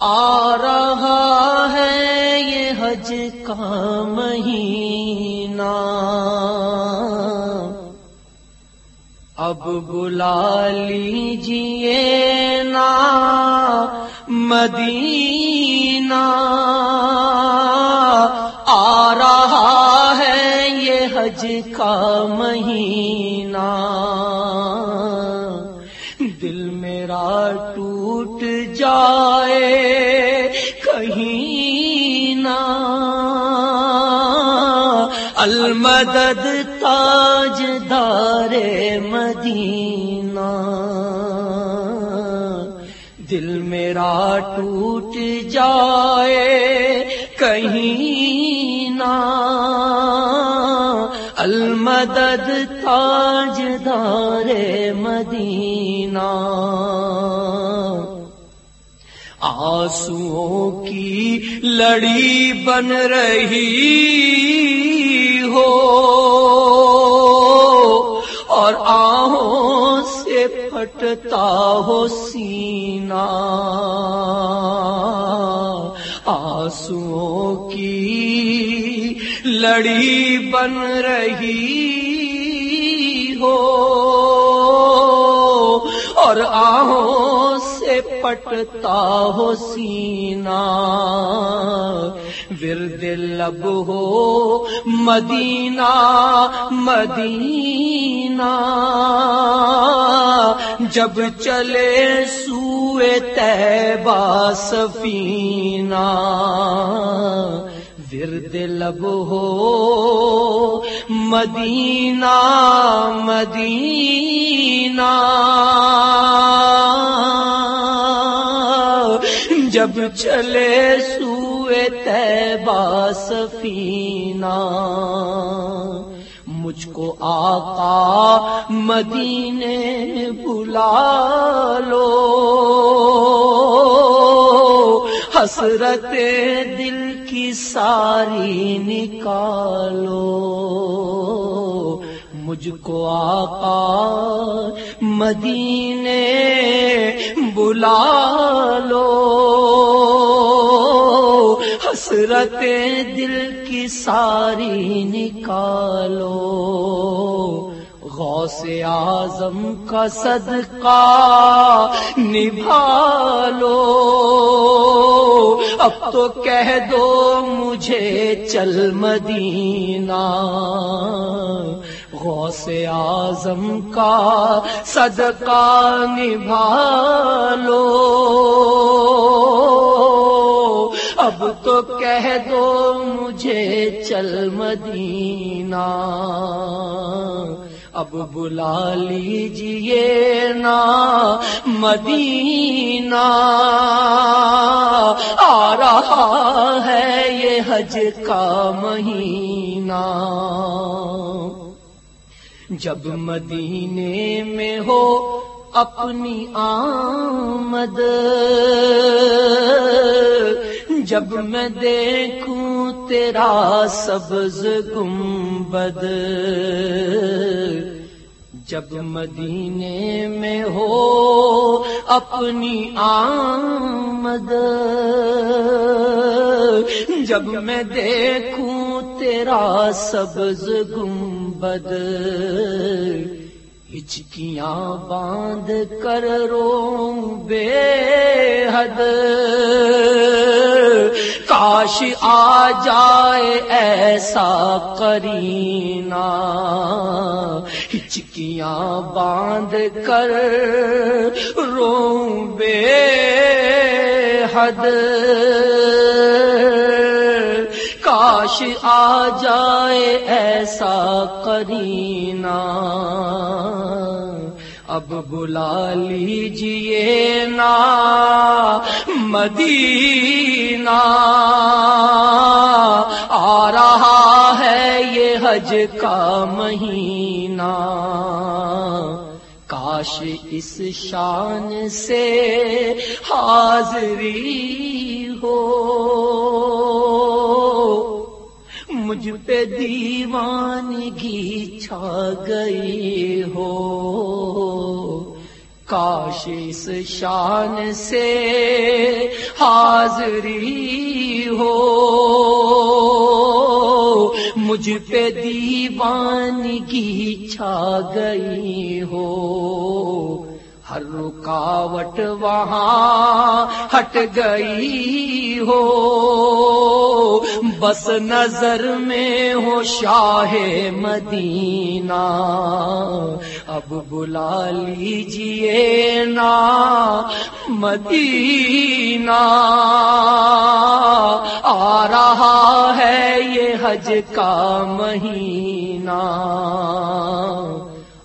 آ رہا ہے یہ حج کا مہینہ۔ اب بلا لیجیے نا مدینہ۔ آ رہا ہے یہ حج کا مہینہ۔ المدد تاج دار مدینہ۔ دل میرا ٹوٹ جائے کہیں نہ۔ المدد تاج دار مدینہ۔ آنسو کی لڑی بن رہی۔ اور آہوں سے پھٹتا ہو سینا آنسو کی لڑی بن رہی ہو اور آہوں پٹتا ہو سینا۔ ورد لب ہو مدینہ مدینہ۔ جب چلے سوئے تیبا سفینہ۔ ورد لب ہو مدینہ مدینہ۔ جب چلے سوئے تیبا سفینہ، مجھ کو آقا مدینے بلا لو۔ حسرت دل کی ساری نکالو۔ مجھ کو آقا مدینے بلا لو۔ حسرت دل کی ساری نکالو۔ غوث آزم کا صدقہ نبھا لو اب تو کہہ دو مجھے چل مدینہ۔ غوث آزم کا صدقہ نبھا لو اب تو کہہ دو مجھے چل مدینہ۔ اب بلا لیجیے نا مدینہ۔ آ رہا ہے یہ حج کا مہینہ۔ جب مدینے میں ہو اپنی آمد، جب میں دیکھوں تیرا سبز گنبد جب مدینے میں ہو اپنی آمد جب میں دیکھوں تیرا سبز گنبد ہچکیاں باندھ کر رو بے حد کاش آ جائے ایسا کرینا ہچکیاں باندھ کر رو بے حد۔ کاش آ جائے ایسا کرینا اب بلا لیجیے نا مدینہ۔ آ رہا ہے یہ حج کا مہینہ۔ کاش اس شان سے حاضری ہو۔ مجھ پہ دیوانگی چھا گئی ہو۔ کاش اس شان سے حاضری ہو۔ مجھ پہ دیوانگی چھا گئی ہو۔ ہر رکاوٹ وہاں ہٹ گئی ہو بس نظر میں ہو شاہ مدینہ اب بلا لیجیے نا مدینہ آ رہا ہے یہ حج کا مہینہ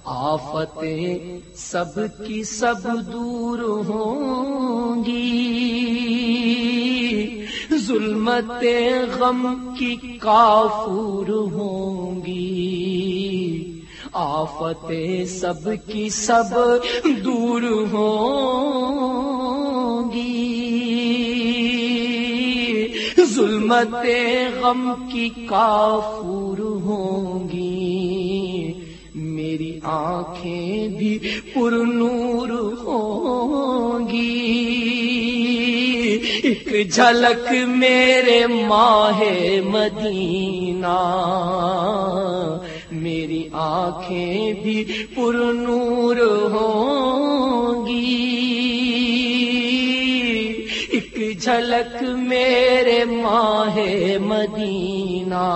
آفتیں سب کی سب دور ہوں گی۔ ظلمت غم کی کافور ہوں گی۔ آفتیں سب کی سب دور ہوں گی۔ ظلمت غم کی کافور ہوں گی۔ آنکھیں بھی پر نور ہوں گی ایک جھلک میرے ماہ مدینہ، میری آنکھیں بھی پر نور ہوں گی ایک جھلک میرے ماہ مدینہ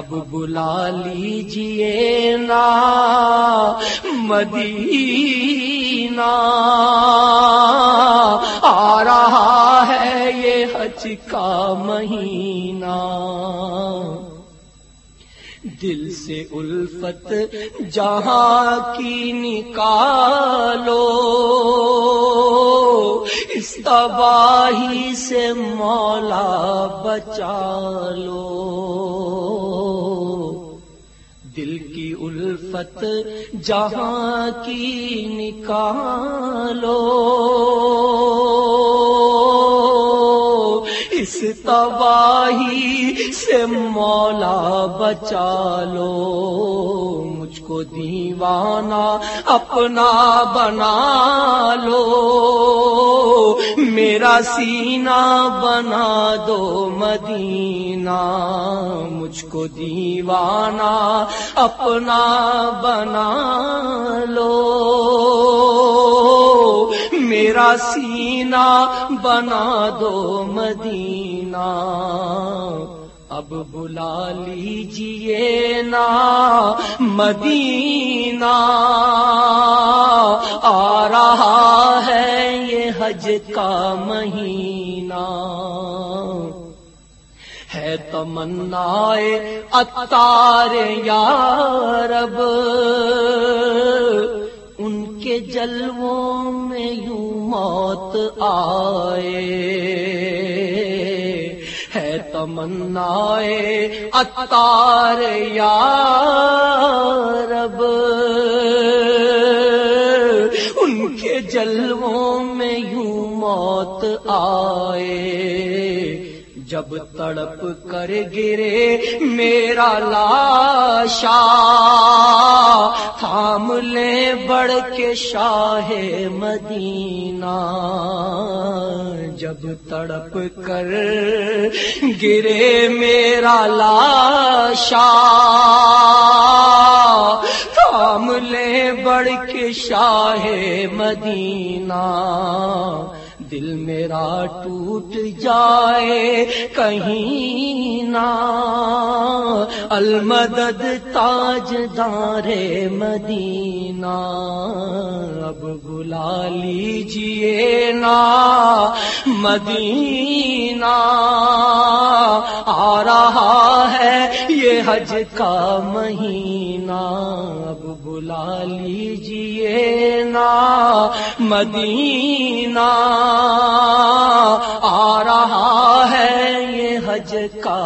اب بلا لیجیے نا مدینہ۔ آ رہا ہے یہ حج کا مہینہ۔ دل سے الفت جہاں کی نکالو۔ اس تباہی سے مولا بچا لو۔ دل کی الفت جہاں کی نکالو اس تباہی سے مولا بچا لو۔ مجھ کو دیوانہ اپنا بنا لو۔ میرا سینہ بنا دو مدینہ۔ مجھ کو دیوانہ اپنا بنا لو۔ میرا سینہ بنا دو مدینہ۔ اب بلا لیجیے نا مدینہ۔ آ رہا ہے یہ حج کا مہینہ۔ ہے تمنا اتار یا رب۔ کے جلووں میں یوں موت آئے۔ ہے تمنا اتار یا رب۔ ان کے جلووں میں یوں موت آئے۔ جب تڑپ کر گرے میرا لاشا، تھام لے بڑھ کے شاہ مدینہ۔ جب تڑپ کر گرے میرا لاشا، تھام لے بڑھ کے شاہ مدینہ۔ دل میرا ٹوٹ جائے، کہیں نہ۔ المدد تاج دار مدینہ۔ اب بلا لیجیے نا۔ مدینہ۔ آ رہا ہے یہ حج کا مہینہ۔ اب بلا لیجیے دینا مدینہ آ رہا ہے یہ حج کا